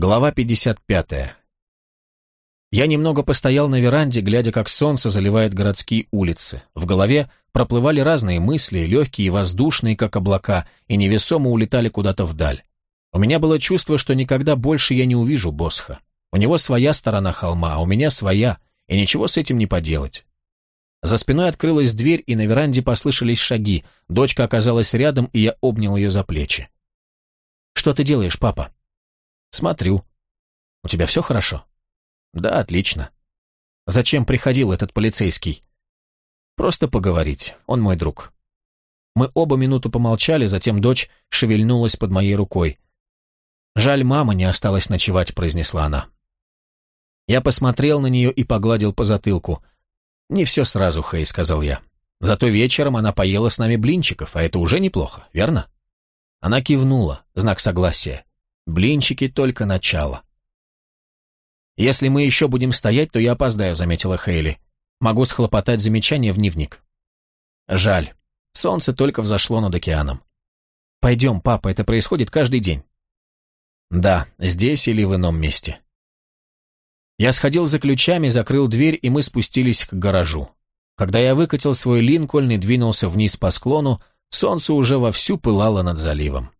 Глава 55. Я немного постоял на веранде, глядя, как солнце заливает городские улицы. В голове проплывали разные мысли, легкие и воздушные, как облака, и невесомо улетали куда-то вдаль. У меня было чувство, что никогда больше я не увижу Босха. У него своя сторона холма, а у меня своя, и ничего с этим не поделать. За спиной открылась дверь, и на веранде послышались шаги. Дочка оказалась рядом, и я обнял ее за плечи. «Что ты делаешь, папа?» «Смотрю. У тебя все хорошо?» «Да, отлично. Зачем приходил этот полицейский?» «Просто поговорить. Он мой друг». Мы оба минуту помолчали, затем дочь шевельнулась под моей рукой. «Жаль, мама не осталась ночевать», — произнесла она. Я посмотрел на нее и погладил по затылку. «Не все сразу, Хей», — сказал я. «Зато вечером она поела с нами блинчиков, а это уже неплохо, верно?» Она кивнула, знак согласия. Блинчики только начало. «Если мы еще будем стоять, то я опоздаю», — заметила Хейли. «Могу схлопотать замечание в дневник». «Жаль. Солнце только взошло над океаном». «Пойдем, папа, это происходит каждый день». «Да, здесь или в ином месте». Я сходил за ключами, закрыл дверь, и мы спустились к гаражу. Когда я выкатил свой Линкольн и двинулся вниз по склону, солнце уже вовсю пылало над заливом.